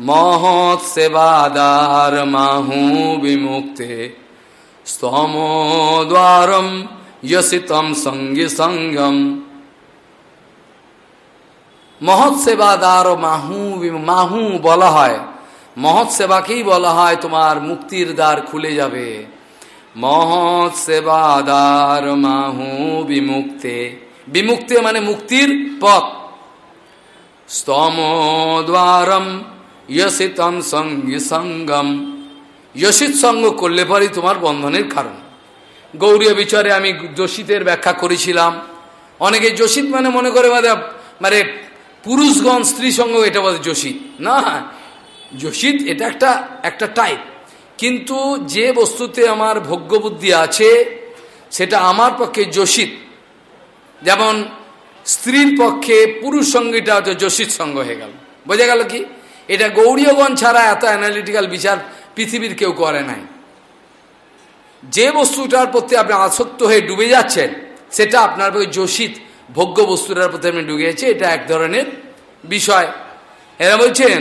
মহৎ সেবাদার মাহু বিমুক্তে স্তমোদ্বারম যশিতম সঙ্গে সঙ্গম। মহৎ সেবাদার মাহু মাহু বলা হয়। মহৎ সেবাকেই বলা হয়, তোমার মুক্তির দ্বার খুলে যাবে। মহৎ সেবাদার মাহু বিমুক্তে। বিমুক্তে মানে মুক্তির পথ। স্তমোদ্বারম ইয়সিতম সঙ্গী সঙ্গম ইয়সিত সঙ্গ করলে পরেই তোমার বন্ধনের কারণ। গৌরীয় বিচারে আমি যোশিতের ব্যাখ্যা করেছিলাম। অনেকে যোশিত মানে মনে করে মানে পুরুষগণ স্ত্রী সঙ্গ, এটা বলে যোশিত। না, যোশিত এটা একটা একটা টাইপ কিন্তু যে বস্তুতে আমার ভোগ্যবুদ্ধি আছে, সেটা আমার পক্ষে যোশিত। যেমন স্ত্রীর পক্ষে পুরুষ সঙ্গীটা হচ্ছে যোশিত সঙ্গ হয়ে গেল। বোঝা গেল কি? এটা গৌরীয়গণ ছাড়া এত অ্যানালিটিক্যাল বিচার পৃথিবীর কেউ করে নাই। যে বস্তুটার প্রতি আপনি আসক্ত হয়ে ডুবে যাচ্ছেন, সেটা আপনার ওই যোশিত ভোগ্য বস্তুটার প্রতি আপনি ডুবে যাচ্ছে এটা এক ধরনের বিষয়। এরা বলছেন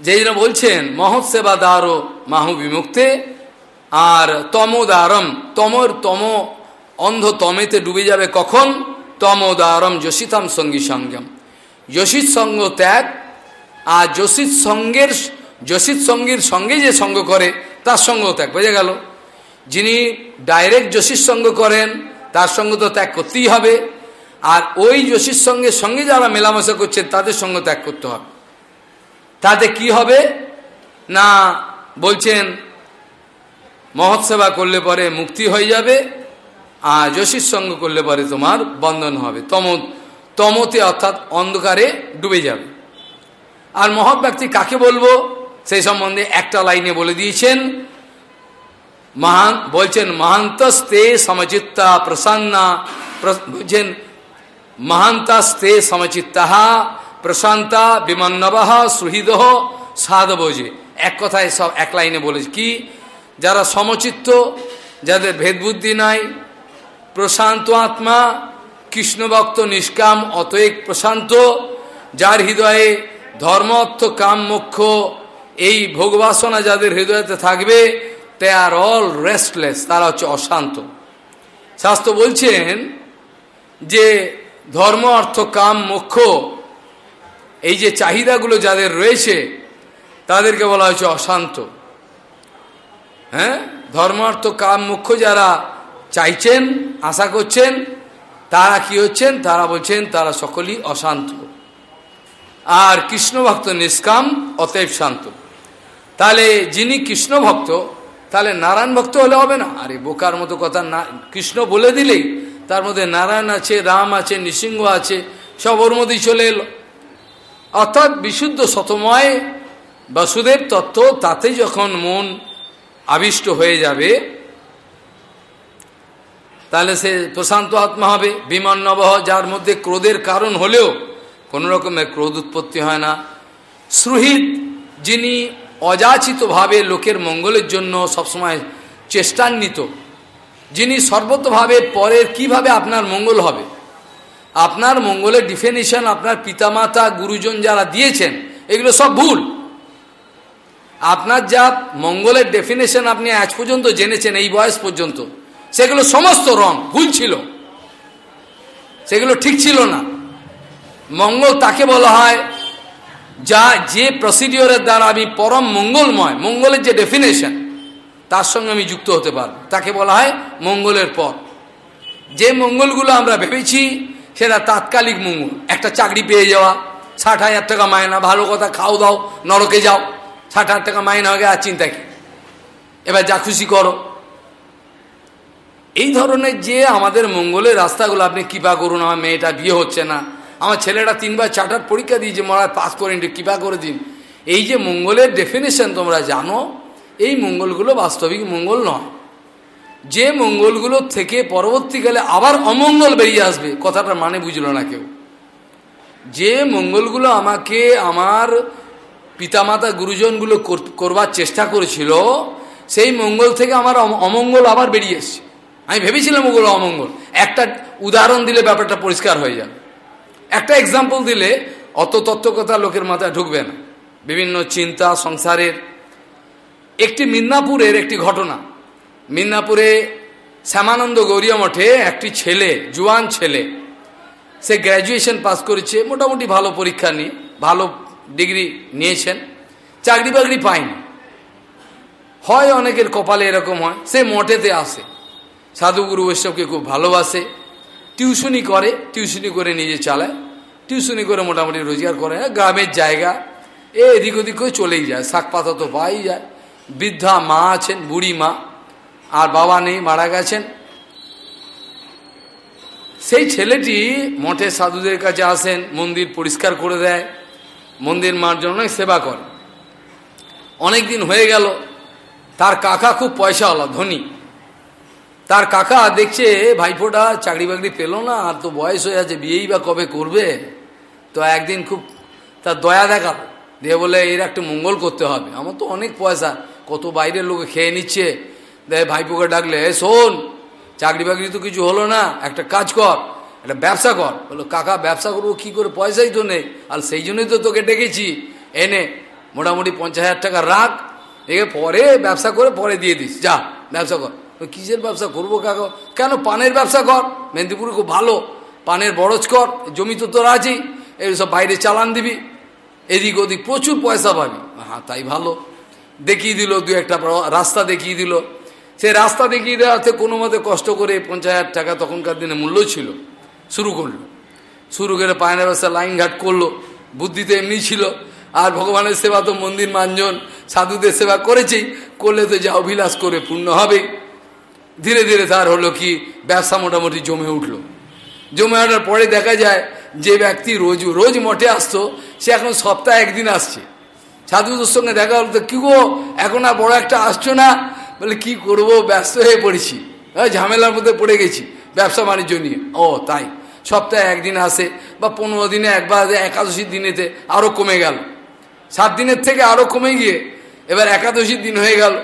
যেইরা বলছেন, মহৎ সেবা দ্বারও মাহু বিমুক্তে, আর তমোদারম তমর তম অন্ধ তমেতে ডুবে যাবে কখন? তমোদারম যশিতাম সঙ্গী সঙ্গম। যশিত সঙ্গ ত্যাগ আর যশিত সঙ্গের যশিত সঙ্গীর সঙ্গে যে সঙ্গ করে, তার সঙ্গ ত্যাগ, বোঝা গেল? যিনি ডাইরেক্ট যশির সঙ্গ করেন, তার সঙ্গ তো ত্যাগ করতেই হবে। আর ওই যশির সঙ্গে সঙ্গে যারা মেলামেশা করছেন, তাদের সঙ্গ ত্যাগ করতে হবে। তাতে কি হবে? না, বলছেন, মহৎ সেবা করলে পরে মুক্তি হয়ে যাবে, আর যশির সঙ্গ করলে পরে তোমার বন্ধন হবে। তম, তমতে অর্থাৎ অন্ধকারে ডুবে যাবে। আর মহৎ ব্যক্তি কাকে বলব? সেই সম্বন্ধে একটা লাইনে বলে দিয়েছেন। মহান, বলছেন, মহান্তস্তে সমচিত্তা প্রসন্না বলছেন, মহান্তাস্তে সমচিত্তা প্রশান্তা বিমন্নব সুহৃদ সাধবোজে। এক কথায় সব এক লাইনে বলেছে কি? যারা সমচিত্ত, যাদের ভেদবুদ্ধি নাই, প্রশান্ত আত্মা, কৃষ্ণভক্ত নিষ্কাম অতএক প্রশান্ত, যার হৃদয়ে ধর্ম, অর্থ, কাম, মোক্ষ, এই ভোগবাসনা যাদের হৃদয়তে থাকবে দে আর অল রেস্টলেস তারা হচ্ছে অশান্ত। শাস্ত্র বলছেন যে ধর্ম, অর্থ, কাম, মোক্ষ, এই যে চাহিদাগুলো যাদের রয়েছে, তাদেরকে বলা হয়েছে অশান্ত। হ্যাঁ? ধর্ম, অর্থ, কাম মুখ্য যারা চাইছেন, আশা করছেন, তারা কি হচ্ছেন? তারা বলছেন তারা সকলেই অশান্ত। আর কৃষ্ণ ভক্ত নিষ্কাম, অতএব শান্ত। তাহলে যিনি কৃষ্ণ ভক্ত তাহলে নারায়ণ ভক্ত হলে হবে না? আরে বোকার মতো কথা না, কৃষ্ণ বলে দিলেই তার মধ্যে নারায়ণ আছে, রাম আছে, নৃসিংহ আছে, সব ওর মধ্যেই চলে এলো। অর্থাৎ বিশুদ্ধ শতময় বাসুদেব তত্ত্ব তাতে যখন মন আবিষ্ট হয়ে যাবে, তাহলে সে প্রশান্ত আত্মা হবে। বিমান নবহ, যার মধ্যে ক্রোধের কারণ হলেও কোনো রকমের ক্রোধ উৎপত্তি হয় না। সুহিত যিনি অযাচিতভাবে লোকের মঙ্গলের জন্য সবসময় চেষ্টান্বিত, যিনি সর্বতভাবে পরের কীভাবে আপনার মঙ্গল হবে, আপনার মঙ্গলের ডিফিনিশন আপনার পিতামাতা, গুরুজন যারা দিয়েছেন, এগুলো সব ভুল। আপনার যা মঙ্গলের ডেফিনেশন আপনি আজ পর্যন্ত জেনেছেন, এই বয়স পর্যন্ত, সেগুলো সমস্ত রং ভুল ছিল। সেগুলো ঠিক ছিল না। মঙ্গল তাকে বলা হয়। যা যে প্রসিডিওরের দ্বারা আমি পরম মঙ্গলময়, মঙ্গলের যে ডেফিনেশন তার সঙ্গে আমি যুক্ত হতে পারব। তাকে বলা হয় মঙ্গলের পথ। যে মঙ্গলগুলো আমরা ভেবেছি, সেটা তাৎকালিক মঙ্গল। একটা চাকরি পেয়ে যাওয়া, ষাট হাজার টাকা মায়না ভালো কথা, খাও দাও, নরকে যাও, ষাট হাজার টাকা মাইনা হয়ে আর চিন্তা কি? এবার যা খুশি করো। এই ধরনের যে আমাদের মঙ্গলের রাস্তাগুলো, আপনি কৃপা করুন, আমার মেয়েটা বিয়ে হচ্ছে না। আমার ছেলেটা তিনবার চার্টার পরীক্ষা দিয়েছে মরা পাস করে কৃপা করে দিন। এই যে মঙ্গলের ডেফিনেশন তোমরা জানো, এই মঙ্গলগুলো বাস্তবিক মঙ্গল নয়। যে মঙ্গলগুলো থেকে পরবর্তীকালে আবার অমঙ্গল বেরিয়ে আসবে, কথাটা মানে বুঝলো না কেউ। যে মঙ্গলগুলো আমাকে আমার পিতামাতা গুরুজনগুলো করবার চেষ্টা করেছিল, সেই মঙ্গল থেকে আমার অমঙ্গল আবার বেরিয়ে এসছে। আমি ভেবেছিলাম ওগুলো অমঙ্গল। একটা উদাহরণ দিলে ব্যাপারটা পরিষ্কার হয়ে যাবে। একটা এক্সাম্পল দিলে অত তত্ত্বকথা লোকের মাথায় ঢুকবে না। বিভিন্ন চিন্তা, সংসারের। একটি মিদনাপুরের একটি ঘটনা। মিদনাপুরে শ্যামানন্দ গৌরিয়া মঠে একটি ছেলে, জুয়ান ছেলে, সে গ্র্যাজুয়েশন পাস করেছে, মোটামুটি ভালো পরীক্ষা নিয়ে, ভালো ডিগ্রি নিয়েছেন, চাকরি বাকরি পায়নি। হয় অনেকের কপালে এরকম হয়, সে মঠেতে আসে। সাধুগুরু বৈষ্ণবকে খুব ভালোবাসে। টিউশনি করে টিউশনি করে নিজে চালায় টিউশনি করে মোটামুটি রোজগার করে হ্যাঁ, গ্রামের জায়গা। এ এদিক ওদিক করে চলেই যায় শাক পাতা তো পাই যায়। বৃদ্ধা মা আছেন বুড়ি মা আর বাবা নেই মারা গেছেন। সেই ছেলেটি মঠে সাধুদের কাছে আসেন মন্দির পরিষ্কার করে দেয় মন্দির মার জন্য সেবা করে। অনেক দিন হয়ে গেল তার কাকা খুব পয়সাওয়ালা ধনী। তার কাকা দেখছে, ভাইফোটা চাকরি বাকরি পেল না, আর তো বয়স হয়ে আছে, বিয়েই বা কবে করবে? তো একদিন খুব তার দয়া দেখাল। দিয়ে বলে, এর একটা মঙ্গল করতে হবে। আমার তো অনেক পয়সা, কত বাইরের লোকে খেয়ে নিচ্ছে। দেখ ভাইপোকে ডাকলে, এ, শোন চাকরি বাকরি তো কিছু হলো না, একটা কাজ কর, একটা ব্যবসা কর। বলো কাকা, ব্যবসা করব, কী করে? পয়সাই তো নেই। আর সেই জন্যই তো তোকে ডেকেছি। এনে মোটামুটি পঞ্চাশ হাজার টাকা রাখ, একে পরে ব্যবসা করে পরে দিয়ে দিস। যা, ব্যবসা কর। কিসের ব্যবসা করব কাকা? কেন পানের ব্যবসা কর? মেদিনীপুর খুব ভালো। পানের বরজ কর জমি তো তোর আছেই। সব বাইরে চালান দিবি। এদিক ওদিক প্রচুর পয়সা পাবি। হ্যাঁ তাই ভালো। দেখিয়ে দিল, দু একটা রাস্তা দেখিয়ে দিল। সে রাস্তা দেখিয়ে দেওয়াতে কোনো মতে কষ্ট করে পঞ্চাশ হাজার টাকা তখনকার দিনে মূল্য ছিল। শুরু করল। শুরু করে পায়না ব্যবসা লাইন ঘাট করল। বুদ্ধিতে এমনি ছিল। আর ভগবানের সেবা তো মন্দির মানজন সাধুদের সেবা করেছেই করলে তো যা অভিলাষ করে পূর্ণ হবে। ধীরে ধীরে তার হলো কি, ব্যবসা মোটামুটি জমে উঠল। জমে ওঠার পরে দেখা যায় যে ব্যক্তি রোজ রোজ মঠে আসতো, সে এখন সপ্তাহে একদিন আসছে। সাধুদের সঙ্গে দেখা হলো, তো কী গো, এখন আর বড় একটা আসছো না? বলে, কি করব, ব্যস্ত হয়ে পড়েছি। হ্যাঁ ঝামেলার মধ্যে পড়ে গেছি, ব্যবসা বাণিজ্য নিয়ে। ও, তাই। সপ্তাহে একদিন আসে বা পনেরো দিনে একবার একাদশীর দিনেতে আরও কমে গেল। সাত দিনের থেকে আরও কমে গিয়ে, এবার একাদশীর দিন হয়ে গেল।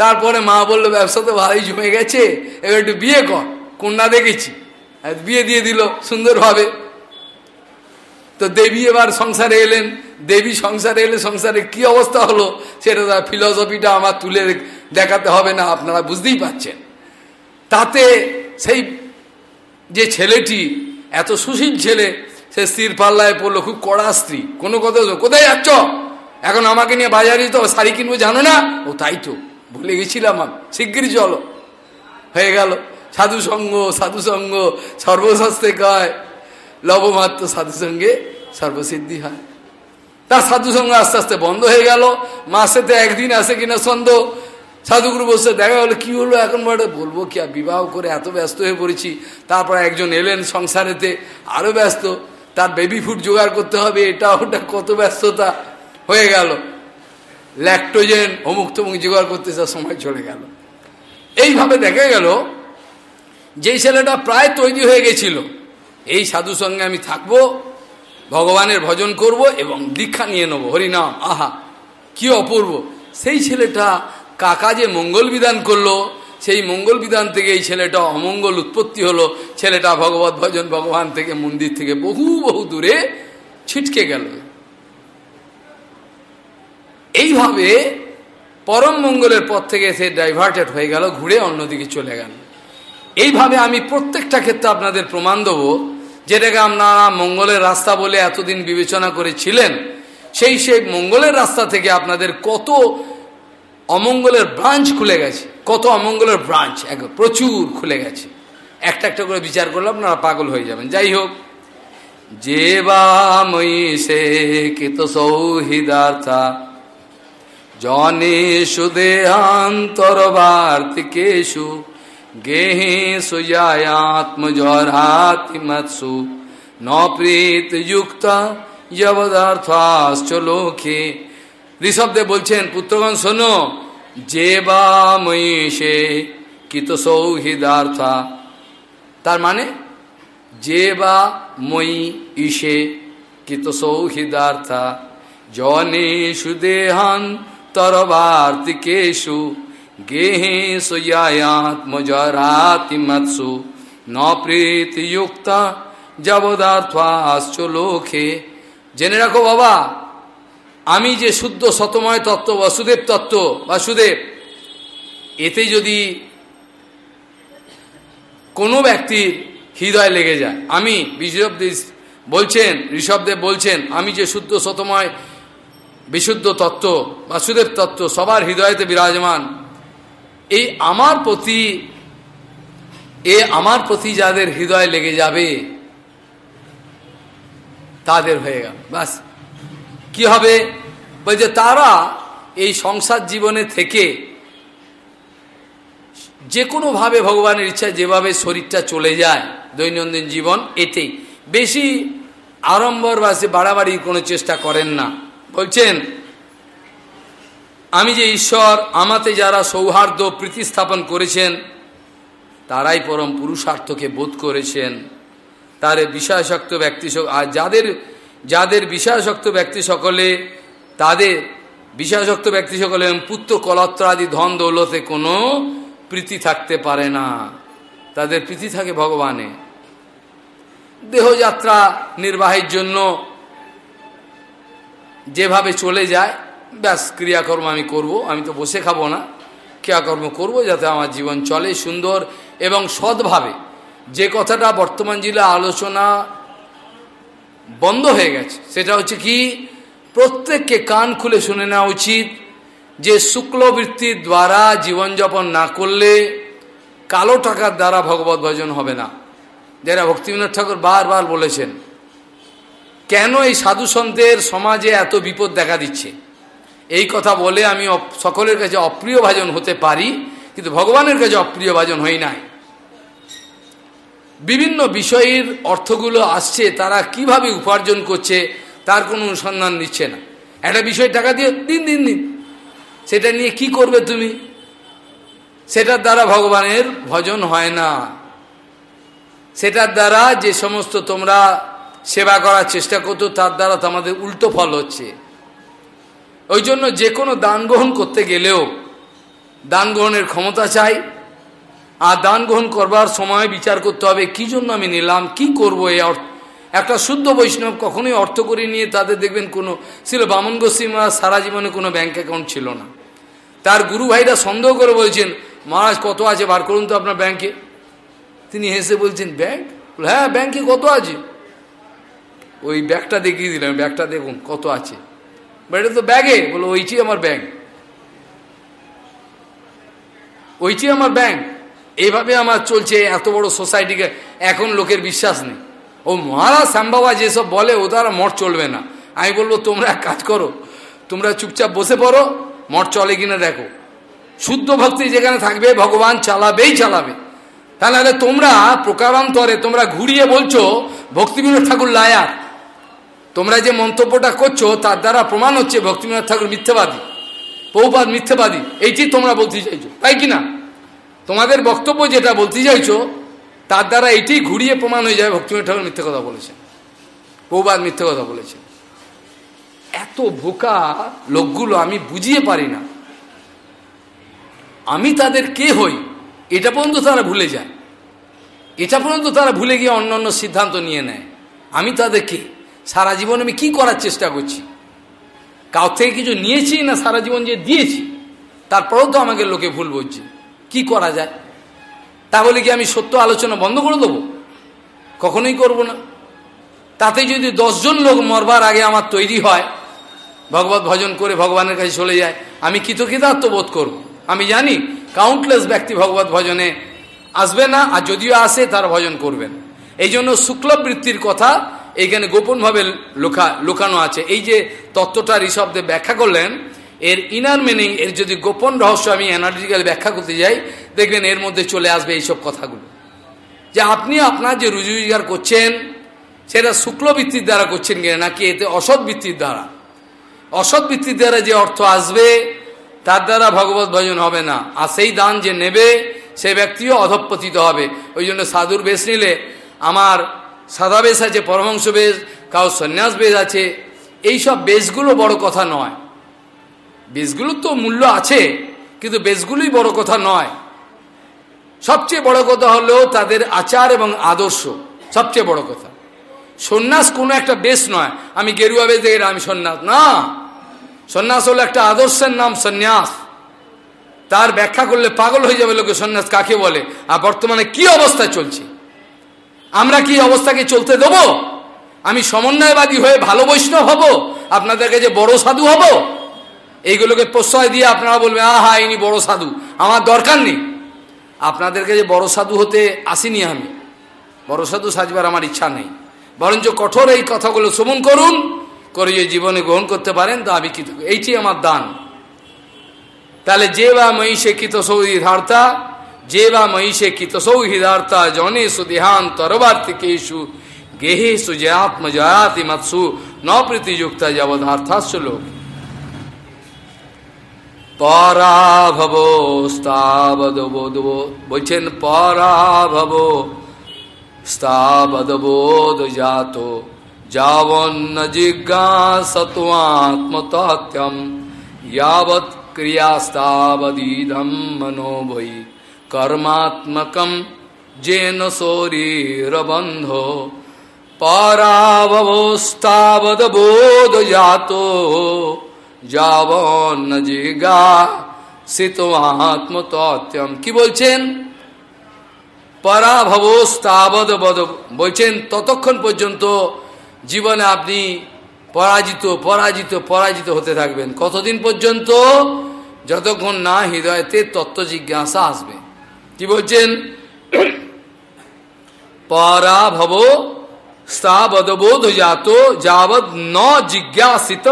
তারপরে মা বলল, ব্যবসা তো ভালোই জমে গেছে, এবার একটু বিয়ে কর। কন্যা দেখেছি। বিয়ে দিয়ে দিল, সুন্দরভাবে। তো দেবী এবার সংসারে এলেন। দেবী সংসারে এলে সংসারে কি অবস্থা হলো, সেটা তার ফিলসফিটা আমার তুলে দেখাতে হবে না, আপনারা বুঝতেই পাচ্ছেন তাতে সেই যে ছেলেটি, এত সুশীল ছেলে, সে স্ত্রীর পাল্লায় পড়ল, খুব কড়া স্ত্রী। কোনো কথা কোথায় যাচ্ছ? এখন আমাকে নিয়ে বাজারে তো শাড়ি কিনবো, জানো না? ও, তাই তো। ভুলে গেছিলাম আমি। শিগগিরই চলো। হয়ে গেল। সাধু সঙ্গ সাধু সঙ্গ, সর্বশাস্ত্রে কয় লবমাত্র সাধু সঙ্গে সর্বসিদ্ধি হয়। তার সাধু সঙ্গ আস্তে আস্তে বন্ধ হয়ে গেল। মাসেতে একদিন আসে কিনা সন্দেহ। সাধুগুরু বসে দেখা হলো কি হলো এখন বড় বলব কি আর বিবাহ করে এত ব্যস্ত হয়ে পড়েছি। তারপর একজন এলেন সংসারেতে, আরও ব্যস্ত। তার বেবি ফুড জোগাড় করতে হবে, এটা ওটা কত ব্যস্ততা। হয়ে গেল। ল্যাক্টোজেন অমুক তমুক জোগাড় করতে তার সময় চলে গেল। এইভাবে দেখা গেল, যেই ছেলেটা প্রায় তৈরি হয়ে গেছিল, এই সাধু সঙ্গে আমি থাকব, ভগবানের ভজন করব এবং দীক্ষা নিয়ে নেব। হরিনাম, আহা, কি অপূর্ব। সেই ছেলেটা কাকা যে মঙ্গল বিধান করল, সেই মঙ্গল বিধান থেকে এই ছেলেটা অমঙ্গল উৎপত্তি হলো। ছেলেটা ভগবত ভজন ভগবান থেকে মন্দির থেকে বহু বহু দূরে ছিটকে গেল। এইভাবে পরম মঙ্গলের পথ থেকে সে ডাইভার্টেড হয়ে গেল, ঘুরে অন্যদিকে চলে গেল। এইভাবে আমি প্রত্যেকটা ক্ষেত্রে আপনাদের প্রমাণ দেবো। যেটাকে আপনারা মঙ্গলের রাস্তা বলে এতদিন বিবেচনা করেছিলেন, সেই সেই মঙ্গলের রাস্তা থেকে আপনাদের কত অমঙ্গলের ব্রাঞ্চ খুলে গেছে। কত অমঙ্গলের ব্রাঞ্চ, এক প্রচুর খুলে গেছে। একটা একটা করে বিচার করলে আপনারা পাগল হয়ে যাবেন। যাই হোক, যে বা মই সে কিত সৌহিদার্থা জনেশু দেহান্তরবার্তিকেশু গেহে সুজায়াত্মজরাতিমৎসু ন প্রীত যুক্ত যবদার্থাশ্চ লোকে ঋষভদেব বলছেন, পুত্রগণ, শোনো, যে বা মহিষে কিত সৌহিদার্থা তার মানে যে বা মই ঈশে কিত সৌহিদার্থা জনেশু দেহান তরবার্তিকেশু গেহে সুয়াত্মজরাতিমৎসু ন প্রীতিযুক্তা জবদার্থাশ্চ লোকে জেনে রাখো বাবা, আমি যে শুদ্ধ শতময় তত্ত্ব, বসুদেব তত্ত্ব, বাসুদেব, এতে যদি কোনো ব্যক্তির হৃদয় লেগে যায়, আমি বিশ্বদেব বলছেন, ঋষভদেব বলছেন, আমি যে শুদ্ধ শতময় বিশুদ্ধ তত্ত্ব বাসুদেব তত্ত্ব সবার হৃদয়তে বিরাজমান। এই আমার প্রতি, এ আমার প্রতি যাদের হৃদয় লেগে যাবে, তাদের হয়ে গেল। বাস। কি হবে? বলছে তারা এই সংসার জীবনে থেকে যে কোনোভাবে ভগবানের ইচ্ছা যেভাবে শরীরটা চলে যায়, দৈনন্দিন জীবন এতেই। বেশি আড়ম্বর বা সে বাড়াবাড়ি কোনো চেষ্টা করেন না। বলছেন, আমি যে ঈশ্বর, আমাতে যারা সৌহার্দ্য প্রীতিস্থাপন করেছেন, তারাই পরম পুরুষার্থকে বোধ করেছেন। তার বিষয়াসক্ত ব্যক্তি আর যাদের যাদের বিষয়াসক্ত ব্যক্তি সকলে, তাদের বিষয়াসক্ত ব্যক্তি সকলে পুত্র কলত্র আদি ধন দৌলতে কোনো প্রীতি থাকতে পারে না। তাদের প্রীতি থাকে ভগবানে। দেহযাত্রা নির্বাহের জন্য যেভাবে চলে যায়, ব্যাস, ক্রিয়াকর্ম আমি করব, আমি তো বসে খাব না। ক্রিয়াকর্ম করব যাতে আমার জীবন চলে সুন্দর এবং সৎভাবে। যে কথাটা বর্তমান জেলা আলোচনা বন্ধ হয়ে গেছে, সেটা হচ্ছে কি, প্রত্যেককে কান খুলে শুনে নেওয়া উচিত যে শুক্লবৃত্তির দ্বারা জীবনযাপন না করলে কালো টাকার দ্বারা ভগবত ভজন হবে না। যারা ভক্তিবিনোদ ঠাকুর বারবার বলেছেন কেন এই সাধু সন্তের সমাজে এত বিপদ দেখা দিচ্ছে? এই কথা বলে আমি সকলের কাছে অপ্রিয় ভাজন হতে পারি, কিন্তু ভগবানের কাছে অপ্রিয় ভাজন হই নাই। বিভিন্ন বিষয়ের অর্থগুলো আসছে, তারা কীভাবে উপার্জন করছে, তার কোনো অনুসন্ধান নিচ্ছে না। একটা বিষয় টাকা দিয়ে দিন দিন দিন, সেটা নিয়ে কি করবে তুমি? সেটার দ্বারা ভগবানের ভজন হয় না। সেটার দ্বারা যে সমস্ত তোমরা সেবা করার চেষ্টা করতো, তার দ্বারা তোমাদের উল্টো ফল হচ্ছে। ওই জন্য যে কোনো দান গ্রহণ করতে গেলেও দান গ্রহণের ক্ষমতা চাই। আর দান গ্রহণ করবার সময় বিচার করতে হবে, কি জন্য আমি নিলাম, কি করব এই অর্থ? একটা শুদ্ধ বৈষ্ণব কখনোই অর্থ করে নিয়ে তাদের দেখবেন কোনো, ছিল বামন গোস্বীমা সারা জীবনে কোনো ব্যাংক অ্যাকাউন্ট ছিল না। তার গুরু ভাইরা সন্দেহ করে বলছেন, মহারাজ, কত আছে? বার করুন তো আপনার ব্যাংকে তিনি হেসে বলছেন, ব্যাংক? হ্যাঁ ব্যাংকে কত আছে? ওই ব্যাগটা দেখিয়ে দিলাম ব্যাগটা দেখুন কত আছে। এটা তো ব্যাগে। বলো, ওইটি আমার ব্যাংক ওইটি আমার ব্যাংক এইভাবে আমার চলছে, এত বড় সোসাইটিকে এখন লোকের বিশ্বাস নেই। ও মহারাজ, শ্যামবাবা যেসব বলে, ও তারা মঠ চলবে না। আমি বলব, তোমরা এক কাজ করো, তোমরা চুপচাপ বসে পড়ো, মঠ চলে কিনা দেখো। শুদ্ধ ভক্তি যেখানে থাকবে, ভগবান চালাবেই চালাবে। তাহলে তোমরা প্রকারান্তরে তোমরা ঘুরিয়ে বলছো, ভক্তিবিনোদ ঠাকুর লায়ার। তোমরা যে মন্তব্যটা করছ, তার দ্বারা প্রমাণ হচ্ছে ভক্তিবিনোদ ঠাকুর মিথ্যাবাদী পৌপাদ মিথ্যাবাদী, এইটি তোমরা বলতে চাইছো, তাই কি না? তোমাদের বক্তব্য যেটা বলতে চাইছো, তার দ্বারা এইটি ঘুরিয়ে প্রমাণ হয়ে যায় ভক্তিবিনোদ ঠাকুর মিথ্যে কথা বলেছেন পৌপাদ মিথ্যে কথা বলেছেন। এত ভোকা লোকগুলো আমি বুঝিয়ে পারি না। আমি তাদের কে হই, এটা পর্যন্ত তারা ভুলে যায়। এটা পর্যন্ত তারা ভুলে গিয়ে অন্য অন্য সিদ্ধান্ত নিয়ে নেয়। আমি তাদের কে? সারা জীবন আমি কি করার চেষ্টা করছি? কাউ থেকে কিছু নিয়েছি না সারা জীবন যে দিয়েছি? তারপরেও তো আমাকে লোকে ভুল বলছে। কি করা যায়? তা বলে কি আমি সত্য আলোচনা বন্ধ করে দেবো? কখনোই করব না। তাতে যদি দশজন লোক মরবার আগে আমার তৈরি হয়, ভগবত ভজন করে ভগবানের কাছে চলে যায়, আমি কৃতকৃতার্থ বোধ করব। আমি জানি কাউন্টলেস ব্যক্তি ভগবত ভজনে আসবে না, আর যদিও আসে, তার ভজন করবেন এই জন্য শুক্লবৃত্তির কথা এইখানে গোপনভাবে লোকা লুকানো আছে। এই যে তত্ত্বটা ঋষভদেব ব্যাখ্যা করলেন, এর ইনার মিনিং এর যদি গোপন রহস্য আমি অ্যানালিটিক্যাল ব্যাখ্যা করতে যাই, দেখবেন এর মধ্যে চলে আসবে এইসব কথাগুলো। যে আপনি আপনার যে রুজি রোজগার করছেন, সেটা শুক্লবৃত্তির দ্বারা করছেন কিনা, নাকি এতে অসৎ বৃত্তির দ্বারা? অসৎ বৃত্তির দ্বারা যে অর্থ আসবে, তার দ্বারা ভগবত ভজন হবে না। আর সেই দান যে নেবে, সে ব্যক্তিও অধপতিত হবে। ওই জন্য সাধুর বেশ নিলে, আমার সাদা বেশ আছে পরমাংশ বেশ কাউ সন্ন্যাস বেশ আছে। এই সব বেশগুলো বড় কথা নয়। বেশগুলোর তো মূল্য আছে, কিন্তু বেশগুলোই বড় কথা নয়। সবচেয়ে বড় কথা হলো তাদের আচার এবং আদর্শ। সবচেয়ে বড় কথা। সন্ন্যাস কোনো একটা বেশ নয়। আমি গেরুয়া বেশ দেখে আমি সন্ন্যাস। না! সন্ন্যাস হলো একটা আদর্শের নাম সন্ন্যাস। তার ব্যাখ্যা করলে পাগল হয়ে যাবে লোকে সন্ন্যাস কাকে বলে? আর বর্তমানে কি অবস্থা চলছে? আমরা কি অবস্থাকে চলতে দেব? আমি সমন্বয়বাদী হয়ে ভালো বৈষ্ণব হব? আপনাদের কাছে বড় সাধু হব? এইগুলোকে প্রশ্রয় দিয়ে আপনারা বলবেন, আহা, ইনি বড় সাধু। আমার দরকার নেই। আপনাদের কাছে বড় সাধু হতে আসিনি আমি, বড় সাধু সাজবার আমার ইচ্ছা নেই। বরঞ্চ কঠোর এই কথাগুলো শ্রবণ করুন, করে যে জীবনে গ্রহণ করতে পারেন তা আমি কি এইটি আমার দান। তাহলে যে বা মহিষে কিত সৌহিধার্তা যে জেবা মহিষে কিতসৌ হৃদার্থা জনে সুদেহান তরবার্তিকেশু গেহে সুজয়াত্ম জয়াতি মৎসু ন প্রীতিযুক্তা যাবধার্থাস্য লোক। পরাভব স্তাবদবোধব বলছেন পরাভব স্তাবদবোধ জাত যাবন্ন জিজ্ঞাসত্মাত্মতত্যম যাবৎ ক্রিয়াস্তাবদিদম মনোবয়ী वै कर्मात्मकम जेन शरीरबंधो परावस्तावद बोध जातो যাবন্ন জিগা সিত আত্মতত্যম কি বলছেন পরাভবস্তাবদ বদ বলছেন ততক্ষণ পর্যন্ত জীবনে আপনি পরাজিত পরাজিত পরাজিত হতে থাকবেন কতদিন পর্যন্ত যতক্ষণ না হৃদয়তে তত্ত্ব জিজ্ঞাসা আসবে কি বলছেন? পরাভব স্থাবদবোধ জাত যাবৎ ন জিজ্ঞাসিত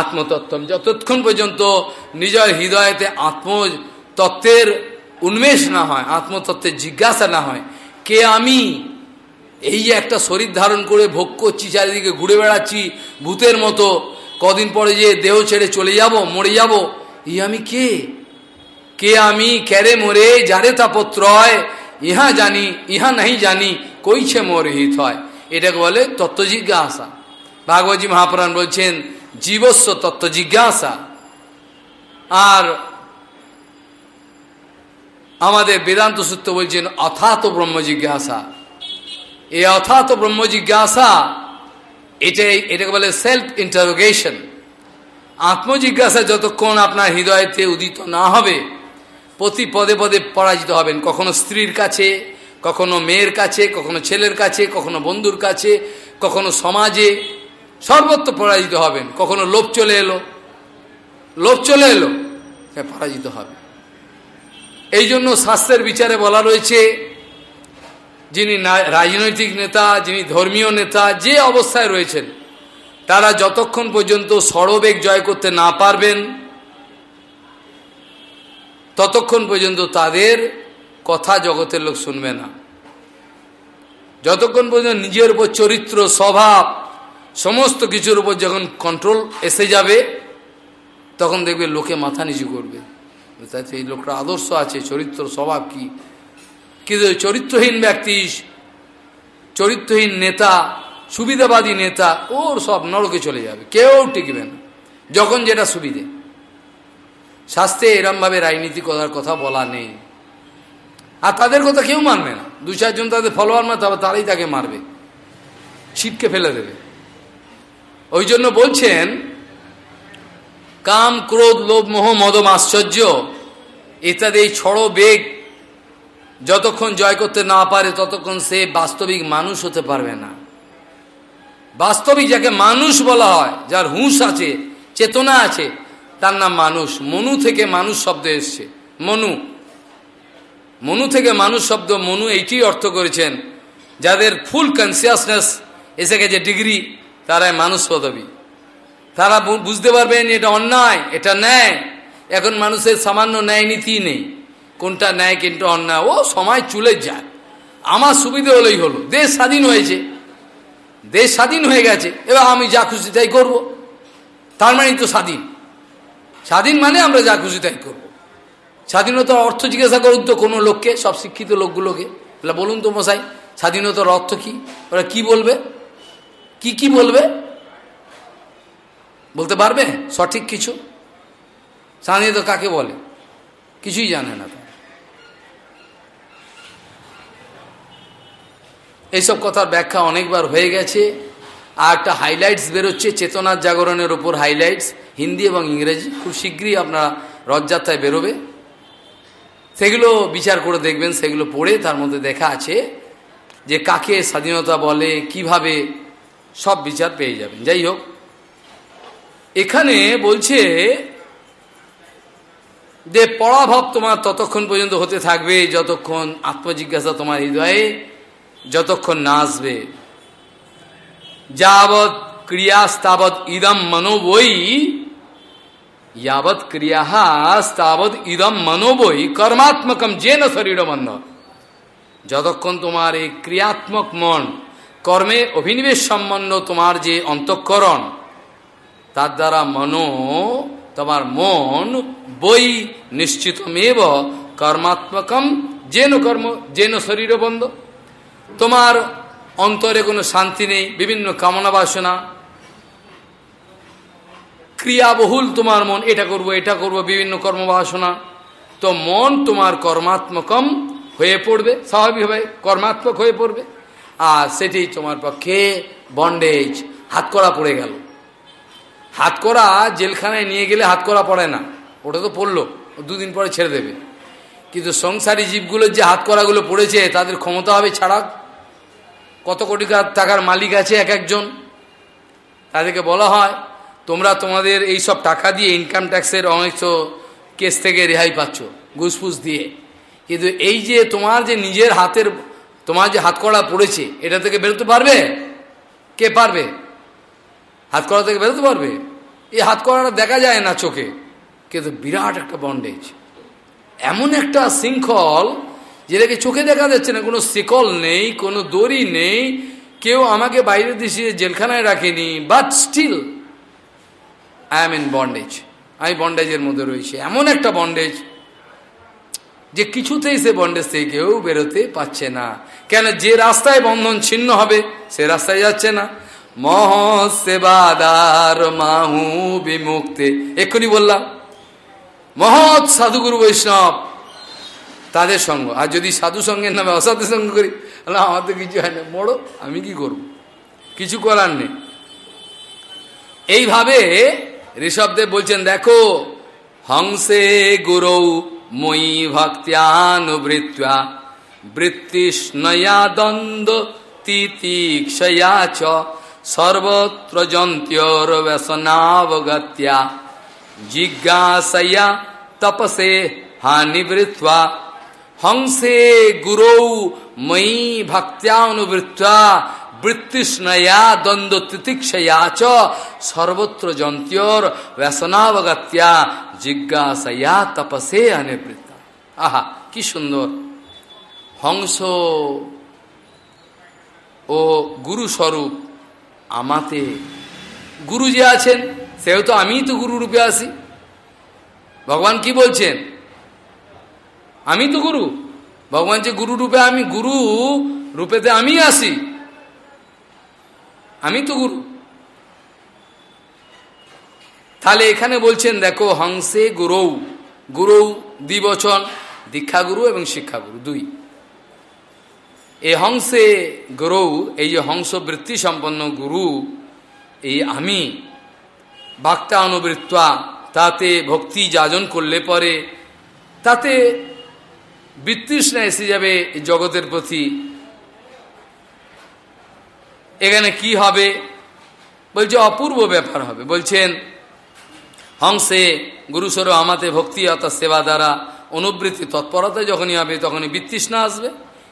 আত্মতত্ত্ব যতক্ষণ পর্যন্ত নিজের হৃদয়তে আত্মতত্ত্বের উন্মেষ না হয়, আত্মতত্ত্বের জিজ্ঞাসা না হয়, কে আমি? এই যে একটা শরীর ধারণ করে ভোগ করছি, চারিদিকে ঘুরে বেড়াচ্ছি, ভূতের মতো, কদিন পরে যে দেহ ছেড়ে চলে যাব, মরে যাব, এই আমি কে? কে আমি ক্যারে মরে, যারে তাপত্রয় ইহা জানি, ইহা নাহি জানি, কইছে মোর হিত হয়। এটাকে বলে তত্ত্ব জিজ্ঞাসা ভাগবতী মহাপ্রাণ বলছেন, জীবস্ব তত্ত্ব জিজ্ঞাসা আর আমাদের বেদান্ত সূত্র বলছেন, অথাত ব্রহ্ম জিজ্ঞাসা এই অথাত ব্রহ্ম জিজ্ঞাসা এটাই, এটাকে বলে সেলফ ইন্টারোগেশন আত্মজিজ্ঞাসা যতক্ষণ আপনার হৃদয়তে উদিত না হবে প্রতি পদে পদে পরাজিত হবেন। কখনো স্ত্রীর কাছে, কখনো মেয়ের কাছে, কখনো ছেলের কাছে, কখনো বন্ধুর কাছে, কখনো সমাজে সর্বত্র পরাজিত হবেন। কখনো লোভ চলে এলো। লোভ চলে এলো। পরাজিত হবে। এই জন্য শাস্ত্রের বিচারে বলা রয়েছে, যিনি রাজনৈতিক নেতা, যিনি ধর্মীয় নেতা, যে অবস্থায় রয়েছেন, তারা যতক্ষণ পর্যন্ত সড়বেগ জয় করতে না পারবেন ততক্ষণ পর্যন্ত তাদের কথা জগতের লোক শুনবে না। যতক্ষণ পর্যন্ত নিজের উপর চরিত্র, স্বভাব, সমস্ত কিছুর উপর যখন কন্ট্রোল এসে যাবে, তখন দেখবে লোকে মাথা নিচু করবে। তাতে এই লোকটা আদর্শ আছে, চরিত্র, স্বভাব কি? কিন্তু চরিত্রহীন ব্যক্তি, চরিত্রহীন নেতা, সুবিধাবাদী নেতা, ওর সব নরকে চলে যাবে, কেউ টিকবে না, যখন যেটা সুবিধে। শাস্ত্রে এরমভাবে রাজনীতি করার কথা বলা নেই। আর তাদের কথা কেউ মানবে না। দু চারজন তাদের ফলোয়ার মারতে হবে, তারাই তাকে মারবে। ছিটকে ফেলে দেবে। ওই জন্য বলছেন, কাম, ক্রোধ, লোভ, মোহ, মদম, আশ্চর্য ইত্যাদি এই ছড়ো বেগ। যতক্ষণ জয় করতে না পারে, ততক্ষণ সে বাস্তবিক মানুষ হতে পারবে না। বাস্তবিক যাকে মানুষ বলা হয়, যার হুঁশ আছে, চেতনা আছে তার নাম মানুষ। মনু থেকে মানুষ শব্দ এসছে। মনু। মনু থেকে মানুষ শব্দ, মনু এইটি অর্থ করেছেন, যাদের ফুল কনসিয়াসনেস এসে গেছে ডিগ্রি তারাই মানুষ পদবী। তারা বুঝতে পারবেন এটা অন্যায়, এটা ন্যায়। এখন মানুষের সামান্য ন্যায় নীতি নেই। কোনটা ন্যায় কিন্তু অন্যায়, ও সময় চলে যায় আমার সুবিধে হলেই হলো। দেশ স্বাধীন হয়েছে। দেশ স্বাধীন হয়ে গেছে। এবার আমি যা খুশি তাই করব। তার মানেই তো স্বাধীন। স্বাধীন মানে আমরা যা খুশি তাই করব। স্বাধীনতার অর্থ জিজ্ঞাসা করুন তো কোনো লোককে, সব শিক্ষিত লোকগুলোকে। বলুন তো মশাই, স্বাধীনতার অর্থ কি? ওরা কি বলবে? কি কি বলবে? বলতে পারবে? সঠিক কিছু? স্বাধীনতা কাকে বলে? কিছুই জানে না এইসব কথার ব্যাখ্যা অনেকবার হয়ে গেছে। আর একটা হাইলাইটস বেরোচ্ছে, চেতনার জাগরণের ওপর হাইলাইটস হিন্দি এবং ইংরেজি খুব শীঘ্রই আপনারা রথযাত্রায় বেরোবে। সেগুলো বিচার করে দেখবেন, সেগুলো পড়ে তার মধ্যে দেখা আছে যে কাকে স্বাধীনতা বলে, কীভাবে সব বিচার পেয়ে যাবেন। যাই হোক, এখানে বলছে যে পড়াভাব তোমার ততক্ষণ পর্যন্ত হতে থাকবে, যতক্ষণ আত্মজিজ্ঞাসা তোমার হৃদয়ে, যতক্ষণ না আসবে। যাবৎ ক্রিয়াস্তাবৎ ইদম মনোবই यावत क्रिया স্তাবৎ ইদম মনোবই কর্মাত্মকম জেন শরীর বন্ধ যতক্ষণ তোমার এই ক্রিয়াত্মক মন কর্মে অভিনিবেশ সম্বন্ধ তোমার যে অন্তঃকরণ তার দ্বারা মনো তোমার মন বই নিশ্চিতমেব কর্মাত্মকম যেন কর্ম যেন শরীর বন্ধ তোমার অন্তরে কোনো শান্তি নেই বিভিন্ন কামনা বাসনা ক্রিয়াবহুল তোমার মন, এটা করব এটা করব, বিভিন্ন কর্মবাসনা। তো মন তোমার কর্মাত্মকম হয়ে পড়বে, স্বাভাবিকভাবে কর্মাত্মক হয়ে পড়বে। আর সেটি তোমার পক্ষে বন্ডেজ হাত করা পড়ে গেল। হাত করা জেলখানায় নিয়ে গেলে হাত করা পড়ে না, ওটা তো পড়ল, দুদিন পরে ছেড়ে দেবে। কিন্তু সংসারী জীবগুলোর যে হাত করাগুলো পড়েছে, তাদের ক্ষমতা হবে ছাড়া। কত কোটি টাকার মালিক আছে এক একজন? তাদেরকে বলা হয় তোমরা তোমাদের এই সব টাকা দিয়ে ইনকাম ট্যাক্সের অনেক কেস থেকে রেহাই পাচ্ছ ঘুসফুস দিয়ে। কিন্তু এই যে তোমার যে নিজের হাতের, তোমার যে হাত করা পড়েছে, এটা থেকে বেরোতে পারবে? কে পারবে? হাত করা থেকে বেরোতে পারবে? এই হাত করাটা দেখা যায় না চোখে। কিন্তু বিরাট একটা বন্ডেজ এমন একটা শৃঙ্খল যেটাকে চোখে দেখা যাচ্ছে না, কোনো শিকল নেই, কোনো দড়ি নেই, কেউ আমাকে বাইরের দেশে, জেলখানায় রাখেনি but still I am in bondage আমি বন্ডেজের মধ্যে রয়েছি। এমন একটা বন্ডেজ যে কিছুতেই সে বন্ডেজ থেকে কেউ বেরোতে পারছে না। কেন যে রাস্তায় বন্ধন ছিন্ন হবে, সে রাস্তায় যাচ্ছে না। মহ সেবাদার মাহু বিমুক্তে। এক্ষুনি বললাম, মহৎ সাধুগুরু বৈষ্ণব, তাদের সঙ্গ। আর যদি সাধু সঙ্গের নামে অসাধু সঙ্গ করি, তাহলে আমার তো কিছু হয় না। মোড়ো আমি কি করব? কিছু করার নেই। এইভাবে ঋষভদেব বলছেন, দেখো, হংসে গুরৌ মই ভক্তিয়ানুবৃত্তা বৃত্তিষ্ণয়া দ্বন্দ্ব তিতিক্ষয়া চ, সর্বত্র যন্ত্যোর ব্যসনাবগত্যা জিজ্ঞাসয়া তপসে হানিবৃত্বা হংসে গুরৌ ময়ী ভক্ত্যানুবৃত্তা বৃত্তিস্নয়া দ্বন্দ্ব তিতিক্ষয়া চ সর্বত্র যন্ত্যোর ব্যসনাবগত্যা জিজ্ঞাসয়া তপসে অনিবৃত্তা। আহা, কি সুন্দর। হংস ও গুরু স্বরূপ আমাতে গুরু যে আছেন, সেও তো আমিই তো গুরু রূপে আসি। ভগবান কি বলছেন? আমি তো গুরু। ভগবান যে গুরু রূপে আমি গুরু, রূপেতে আমি আসি। আমি তো গুরু। তাহলে এখানে বলছেন, দেখো, হংসে গুরৌ। গুরৌ দ্বিবচন, দীক্ষাগুরু এবং শিক্ষাগুরু, দুই। এই হংসে গুরৌ, এই যে হংসবৃত্তি সম্পন্ন গুরু, এই আমি, বাক্তা অনুবৃত্তা, তাতে ভক্তি যাজন করলে পরে, তাতে বৃত্তৃষ্ণা এসে যাবে জগতের প্রতি। এখানে কি হবে? বলছে, অপূর্ব ব্যাপার হবে। বলছেন, হংসে গুরুস্বর আমাতে ভক্তি অর্থাৎ সেবা দ্বারা অনুবৃত্তি তৎপরতা যখনই হবে, তখনই বৃত্তৃষ্ণা আসবে।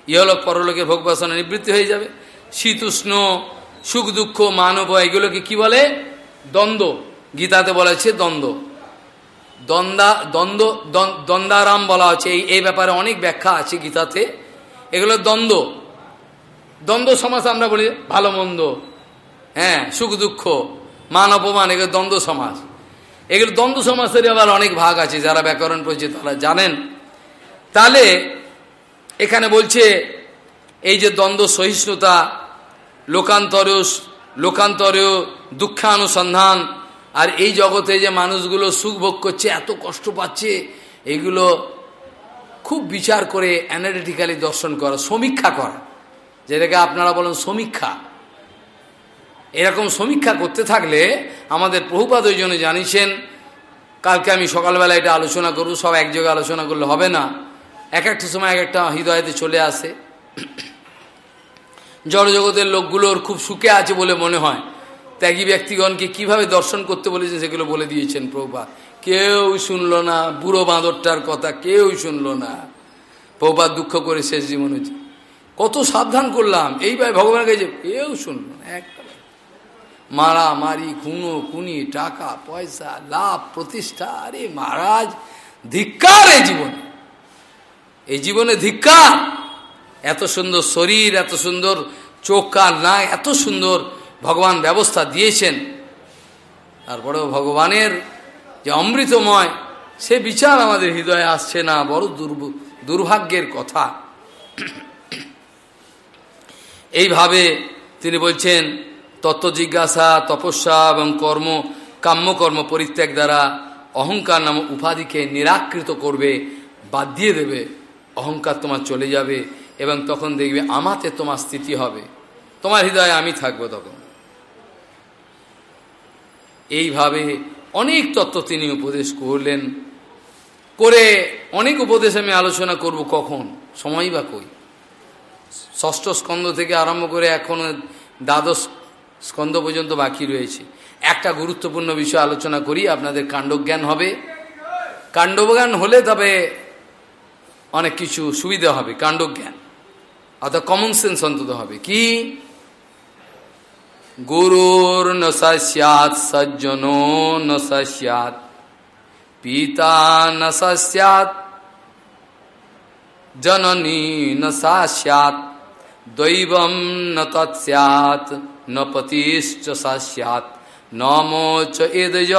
ইহলোক পরলোকের ভোগ বাসনা নিবৃত্তি হয়ে যাবে। শীত, উষ্ণ, সুখ, দুঃখ, মানব, এগুলোকে কি বলে? দ্বন্দ্ব। গীতাতে বলেছে দ্বন্দ্ব। দ্বন্দ্বা, দ্বন্দ্ব, দ্বন্দ্বারাম বলা হচ্ছে। এই ব্যাপারে অনেক ব্যাখ্যা আছে গীতাতে। এগুলো দ্বন্দ্ব। দ্বন্দ্ব সমাজ আমরা বলি, ভালো মন্দ হ্যাঁ সুখ দুঃখ, মান অপমান, এগুলো দ্বন্দ্ব সমাজ। এগুলো দ্বন্দ্ব সমাজের আবার অনেক ভাগ আছে, যারা ব্যাকরণ পড়ছে তারা জানেন। তাহলে এখানে বলছে, এই যে দ্বন্দ্ব সহিষ্ণুতা লোকান্তরেও লোকান্তরেও দুঃখানুসন্ধান, আর এই জগতে যে মানুষগুলো সুখ ভোগ করছে, এত কষ্ট পাচ্ছে, এগুলো খুব বিচার করে অ্যানালিটিক্যালি দর্শন করা, সমীক্ষা করা। যেটাকে আপনারা বলেন সমীক্ষা। এরকম সমীক্ষা করতে থাকলে আমাদের প্রভুপাদ ওই জন্য জানিয়েছেন, কালকে আমি সকালবেলা এটা আলোচনা করব, সব এক জায়গায় আলোচনা করলে হবে না। এক একটা সময় এক একটা হৃদয়তে চলে আসে। জড়জগতের লোকগুলোর খুব সুখে আছে বলে মনে হয়। ত্যাগী ব্যক্তিগণকে কীভাবে দর্শন করতে বলেছেন সেগুলো বলে দিয়েছেন প্রভুপাত কেউ শুনল না, বুড়ো বাঁদরটার কথা কেউ শুনল না। প্রভুপাত দুঃখ করে শেষ জীবন হয়েছে। কত সাবধান করলাম। এইভাবে ভগবানের কাছে কেউ শুনল একটা মারা মারি খুনো খুনি টাকা, পয়সা, লাভ, প্রতিষ্ঠা, আরে মহারাজ, ধিক্কার এই জীবনে। এই জীবনে ধিক্কার। এত সুন্দর শরীর, এত সুন্দর চোখ, কান না এত সুন্দর ভগবান ব্যবস্থা দিয়েছেন। তারপরেও ভগবানের যে অমৃতময়, সে বিচার আমাদের হৃদয়ে আসছে না, বড় দুর্ভাগ্যের কথা। এইভাবে তিনি বলছেন, তত্ত্ব জিজ্ঞাসা, তপস্যা এবং কর্ম, কাম্যকর্ম পরিত্যাগ দ্বারা অহংকার নামক উপাধিকে নিরাকৃত করবে, বাদ দিয়ে দেবে, অহংকার তোমার চলে যাবে এবং তখন দেখবে আমাতে তোমার স্থিতি হবে। তোমার হৃদয়ে আমি থাকব তখন। এইভাবে অনেক তত্ত্ব তিনি উপদেশ করলেন। করে অনেক উপদেশ আমি আলোচনা করব কখন, সময় বা কই। ষষ্ঠ স্কন্ধ থেকে আরম্ভ করে এখনও দ্বাদশ স্কন্ধ পর্যন্ত বাকি রয়েছে। একটা গুরুত্বপূর্ণ বিষয় আলোচনা করি, আপনাদের কাণ্ডজ্ঞান হবে। কাণ্ডজ্ঞান হলে তবে অনেক কিছু সুবিধা হবে, কাণ্ডজ্ঞান। অর্থাৎ কমন সেন্স অন্তত হবে। কি? গুরুর ন সস্যাৎ সজ্জনো ন সস্যাৎ, পিতা ন সস্যাৎ, জননী ন সাস্যাৎ। দৈবম ন তৎস্যাৎ ন পতিশ্চ সাস্যাৎ নমোচ এদজ